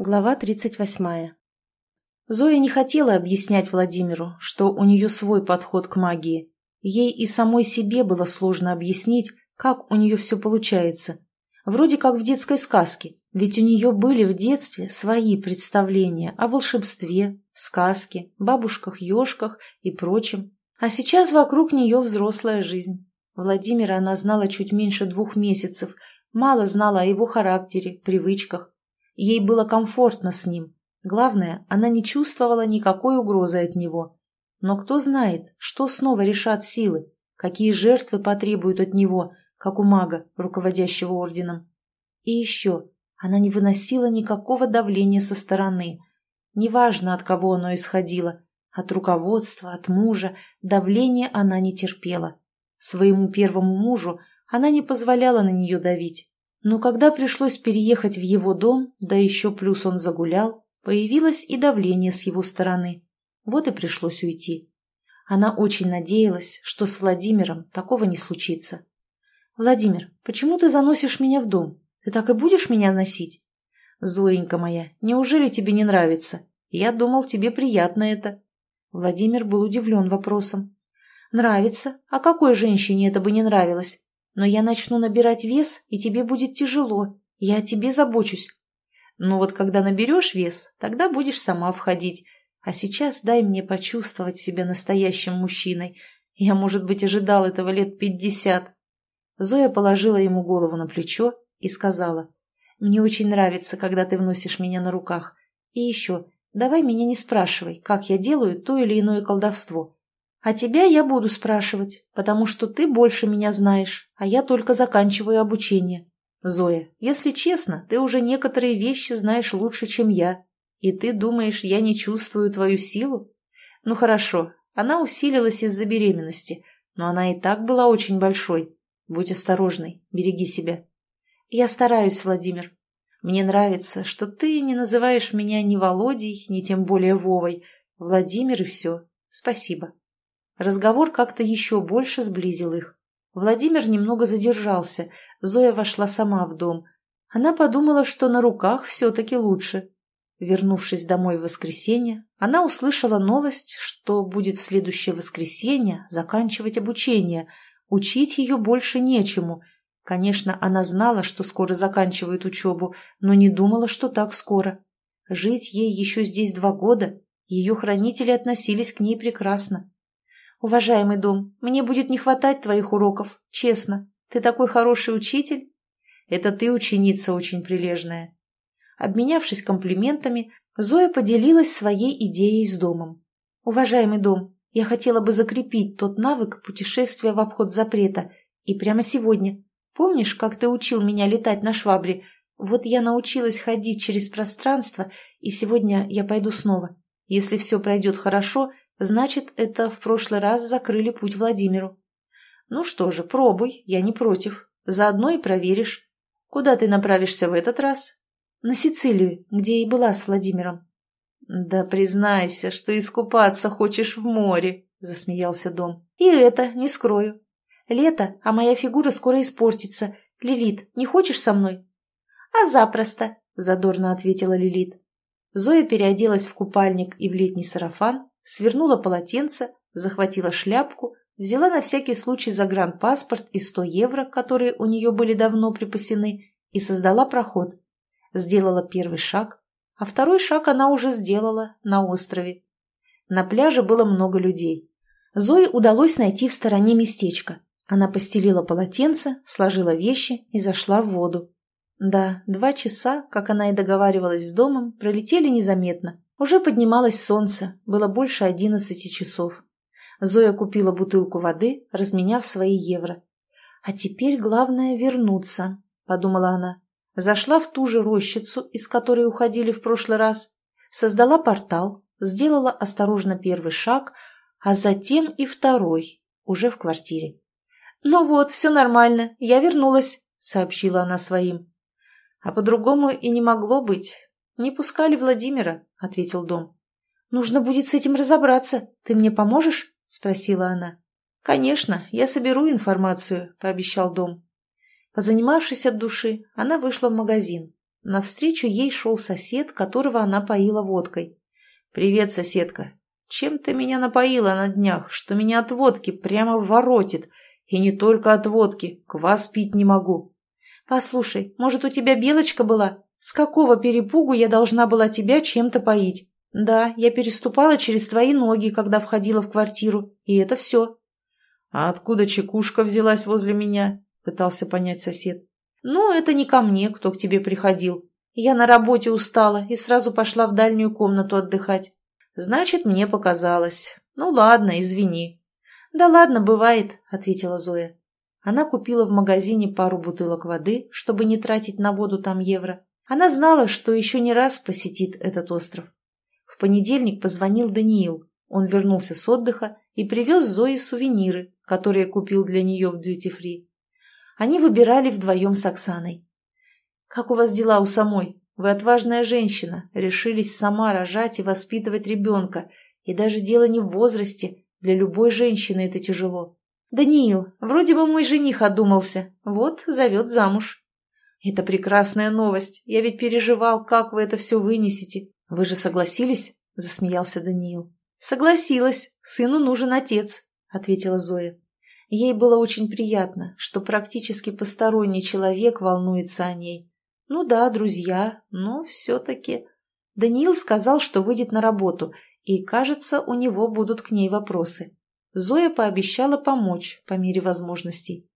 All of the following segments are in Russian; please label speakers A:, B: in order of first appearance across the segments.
A: Глава 38. Зоя не хотела объяснять Владимиру, что у нее свой подход к магии. Ей и самой себе было сложно объяснить, как у нее все получается. Вроде как в детской сказке, ведь у нее были в детстве свои представления о волшебстве, сказке, бабушках-ешках и прочем. А сейчас вокруг нее взрослая жизнь. Владимира она знала чуть меньше двух месяцев, мало знала о его характере, привычках. Ей было комфортно с ним. Главное, она не чувствовала никакой угрозы от него. Но кто знает, что снова решат силы, какие жертвы потребуют от него, как у мага, руководящего орденом. И еще, она не выносила никакого давления со стороны. Неважно, от кого оно исходило. От руководства, от мужа. Давление она не терпела. Своему первому мужу она не позволяла на нее давить. Но когда пришлось переехать в его дом, да еще плюс он загулял, появилось и давление с его стороны. Вот и пришлось уйти. Она очень надеялась, что с Владимиром такого не случится. «Владимир, почему ты заносишь меня в дом? Ты так и будешь меня носить?» «Зоенька моя, неужели тебе не нравится? Я думал, тебе приятно это». Владимир был удивлен вопросом. «Нравится? А какой женщине это бы не нравилось? Но я начну набирать вес, и тебе будет тяжело. Я о тебе забочусь. Ну вот когда наберешь вес, тогда будешь сама входить. А сейчас дай мне почувствовать себя настоящим мужчиной. Я, может быть, ожидал этого лет пятьдесят. Зоя положила ему голову на плечо и сказала, «Мне очень нравится, когда ты вносишь меня на руках. И еще, давай меня не спрашивай, как я делаю то или иное колдовство. А тебя я буду спрашивать, потому что ты больше меня знаешь, а я только заканчиваю обучение. Зоя, если честно, ты уже некоторые вещи знаешь лучше, чем я. И ты думаешь, я не чувствую твою силу? Ну хорошо, она усилилась из-за беременности, но она и так была очень большой. Будь осторожной, береги себя. Я стараюсь, Владимир. Мне нравится, что ты не называешь меня ни Володей, ни тем более Вовой. Владимир и все. Спасибо. Разговор как-то еще больше сблизил их. Владимир немного задержался, Зоя вошла сама в дом. Она подумала, что на руках все-таки лучше. Вернувшись домой в воскресенье, она услышала новость, что будет в следующее воскресенье заканчивать обучение. Учить ее больше нечему. Конечно, она знала, что скоро заканчивает учебу, но не думала, что так скоро. Жить ей еще здесь два года. Ее хранители относились к ней прекрасно. «Уважаемый дом, мне будет не хватать твоих уроков, честно. Ты такой хороший учитель». «Это ты ученица очень прилежная». Обменявшись комплиментами, Зоя поделилась своей идеей с домом. «Уважаемый дом, я хотела бы закрепить тот навык путешествия в обход запрета. И прямо сегодня. Помнишь, как ты учил меня летать на швабре? Вот я научилась ходить через пространство, и сегодня я пойду снова. Если все пройдет хорошо, Значит, это в прошлый раз закрыли путь Владимиру. Ну что же, пробуй, я не против. Заодно и проверишь. Куда ты направишься в этот раз? На Сицилию, где и была с Владимиром. Да признайся, что искупаться хочешь в море, засмеялся Дом. И это, не скрою. Лето, а моя фигура скоро испортится. Лилит, не хочешь со мной? А запросто, задорно ответила Лилит. Зоя переоделась в купальник и в летний сарафан, свернула полотенце, захватила шляпку, взяла на всякий случай загранпаспорт и 100 евро, которые у нее были давно припасены, и создала проход. Сделала первый шаг, а второй шаг она уже сделала на острове. На пляже было много людей. Зое удалось найти в стороне местечко. Она постелила полотенце, сложила вещи и зашла в воду. Да, два часа, как она и договаривалась с домом, пролетели незаметно. Уже поднималось солнце, было больше одиннадцати часов. Зоя купила бутылку воды, разменяв свои евро. «А теперь главное вернуться», — подумала она. Зашла в ту же рощицу, из которой уходили в прошлый раз, создала портал, сделала осторожно первый шаг, а затем и второй, уже в квартире. «Ну вот, все нормально, я вернулась», — сообщила она своим. А по-другому и не могло быть. Не пускали Владимира, — ответил Дом. «Нужно будет с этим разобраться. Ты мне поможешь?» — спросила она. «Конечно, я соберу информацию», — пообещал Дом. Позанимавшись от души, она вышла в магазин. Навстречу ей шел сосед, которого она поила водкой. «Привет, соседка. Чем ты меня напоила на днях, что меня от водки прямо воротит? И не только от водки, квас пить не могу». «Послушай, может, у тебя белочка была? С какого перепугу я должна была тебя чем-то поить? Да, я переступала через твои ноги, когда входила в квартиру, и это все».
B: «А откуда чекушка взялась возле меня?» — пытался понять сосед.
A: «Ну, это не ко мне, кто к тебе приходил. Я на работе устала и сразу пошла в дальнюю комнату отдыхать. Значит, мне показалось. Ну ладно, извини». «Да ладно, бывает», — ответила Зоя. Она купила в магазине пару бутылок воды, чтобы не тратить на воду там евро. Она знала, что еще не раз посетит этот остров. В понедельник позвонил Даниил. Он вернулся с отдыха и привез Зое сувениры, которые купил для нее в дьюти-фри. Они выбирали вдвоем с Оксаной. «Как у вас дела у самой? Вы отважная женщина, решились сама рожать и воспитывать ребенка. И даже дело не в возрасте, для любой женщины это тяжело. Даниил, вроде бы мой жених одумался, вот зовет замуж». «Это прекрасная новость, я ведь переживал, как вы это все вынесете. Вы же согласились?» – засмеялся Даниил. «Согласилась, сыну нужен отец», — ответила Зоя. Ей было очень приятно, что практически посторонний человек волнуется о ней. Ну да, друзья, но все-таки... Даниил сказал, что выйдет на работу, и, кажется, у него будут к ней вопросы. Зоя пообещала помочь по мере возможностей.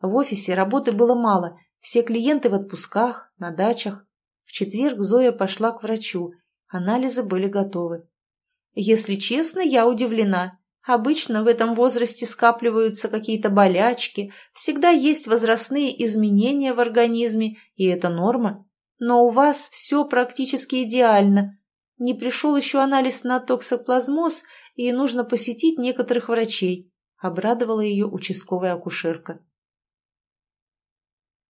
A: В офисе работы было мало, все клиенты в отпусках, на дачах. В четверг Зоя пошла к врачу, анализы были готовы. Если честно, я удивлена. Обычно в этом возрасте скапливаются какие-то болячки, всегда есть возрастные изменения в организме, и это норма. Но у вас все практически идеально. Не пришел еще анализ на токсоплазмоз, и нужно посетить некоторых врачей. Обрадовала ее участковая акушерка.